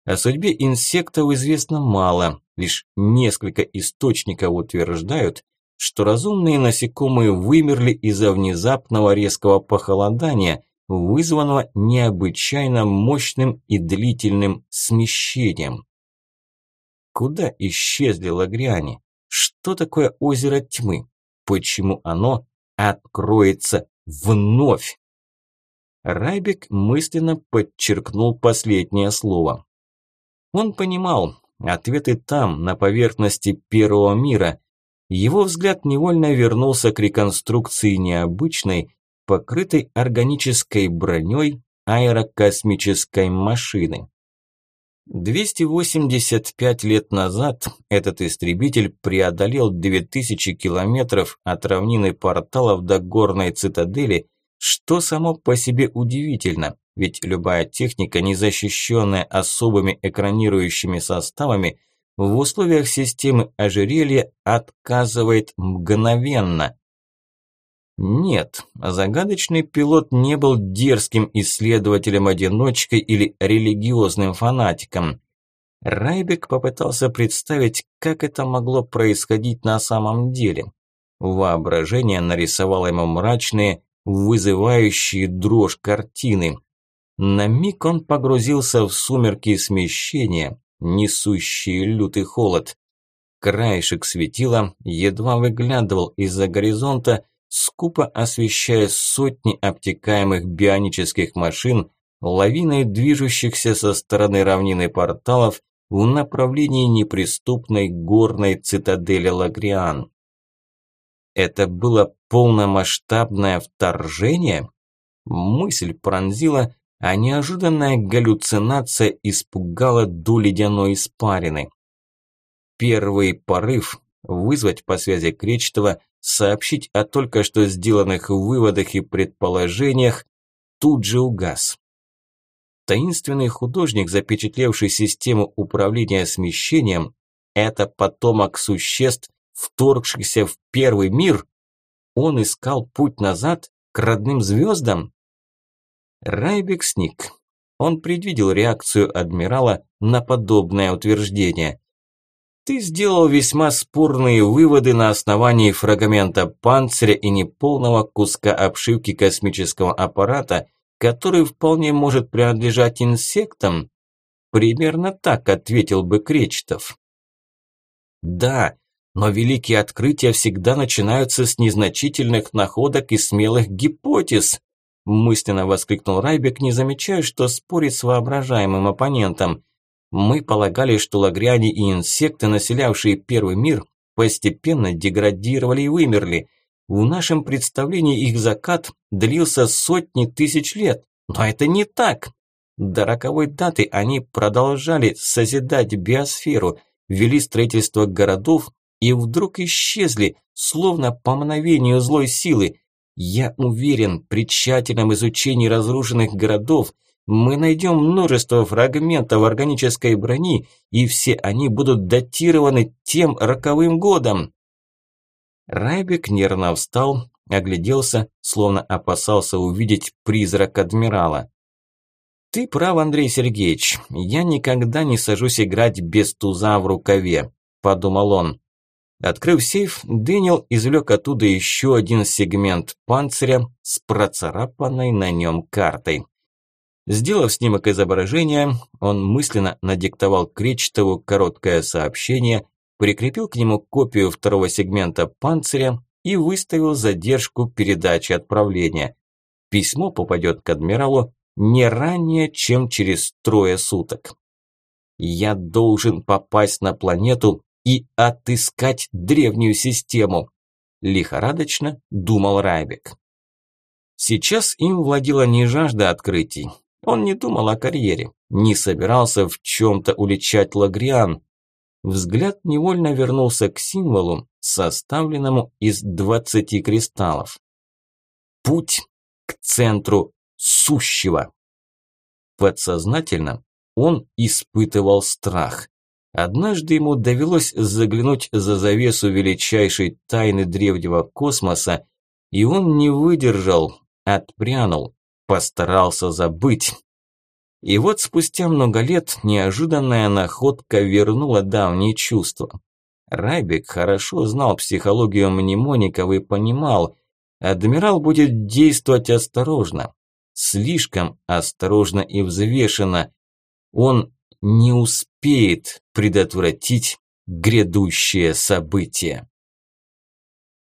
О судьбе инсектов известно мало, лишь несколько источников утверждают, что разумные насекомые вымерли из-за внезапного резкого похолодания, вызванного необычайно мощным и длительным смещением. Куда исчезли лагриане? Что такое озеро тьмы? Почему оно откроется вновь? Райбек мысленно подчеркнул последнее слово. Он понимал, ответы там, на поверхности первого мира. Его взгляд невольно вернулся к реконструкции необычной, покрытой органической броней аэрокосмической машины. 285 лет назад этот истребитель преодолел 2000 километров от равнины порталов до горной цитадели, что само по себе удивительно, ведь любая техника, не защищенная особыми экранирующими составами, в условиях системы ожерелья отказывает мгновенно. Нет, загадочный пилот не был дерзким исследователем-одиночкой или религиозным фанатиком. Райбек попытался представить, как это могло происходить на самом деле. Воображение нарисовало ему мрачные, вызывающие дрожь картины. На миг он погрузился в сумерки смещения, несущие лютый холод. Краешек светила едва выглядывал из-за горизонта, скупо освещая сотни обтекаемых бионических машин, лавиной движущихся со стороны равнины порталов в направлении неприступной горной цитадели Лагриан. Это было полномасштабное вторжение? Мысль пронзила, а неожиданная галлюцинация испугала до ледяной испарины. Первый порыв – вызвать по связи Кречетова сообщить о только что сделанных выводах и предположениях, тут же угас. Таинственный художник, запечатлевший систему управления смещением, это потомок существ, вторгшихся в первый мир. Он искал путь назад к родным звездам. Райбек сник. Он предвидел реакцию адмирала на подобное утверждение. Ты сделал весьма спорные выводы на основании фрагмента панциря и неполного куска обшивки космического аппарата, который вполне может принадлежать инсектам. Примерно так ответил бы Кречетов. Да, но великие открытия всегда начинаются с незначительных находок и смелых гипотез, мысленно воскликнул Райбек, не замечая, что спорит с воображаемым оппонентом. Мы полагали, что лагряне и инсекты, населявшие Первый мир, постепенно деградировали и вымерли. В нашем представлении их закат длился сотни тысяч лет, но это не так. До роковой даты они продолжали созидать биосферу, вели строительство городов и вдруг исчезли, словно по мгновению злой силы. Я уверен, при тщательном изучении разрушенных городов – мы найдем множество фрагментов органической брони, и все они будут датированы тем роковым годом. Райбек нервно встал, огляделся, словно опасался увидеть призрак адмирала. «Ты прав, Андрей Сергеевич, я никогда не сажусь играть без туза в рукаве», – подумал он. Открыв сейф, Дэниел извлек оттуда еще один сегмент панциря с процарапанной на нем картой. Сделав снимок изображения, он мысленно надиктовал Кречетову короткое сообщение, прикрепил к нему копию второго сегмента панциря и выставил задержку передачи отправления. Письмо попадет к адмиралу не ранее, чем через трое суток. Я должен попасть на планету и отыскать древнюю систему, лихорадочно думал Райбек. Сейчас им владела не жажда открытий. Он не думал о карьере, не собирался в чем-то уличать Лагриан. Взгляд невольно вернулся к символу, составленному из двадцати кристаллов. Путь к центру сущего. Подсознательно он испытывал страх. Однажды ему довелось заглянуть за завесу величайшей тайны древнего космоса, и он не выдержал, отпрянул, постарался забыть. И вот спустя много лет неожиданная находка вернула давние чувства. Райбек хорошо знал психологию мнемоников и понимал, адмирал будет действовать осторожно, слишком осторожно и взвешенно. Он не успеет предотвратить грядущее событие.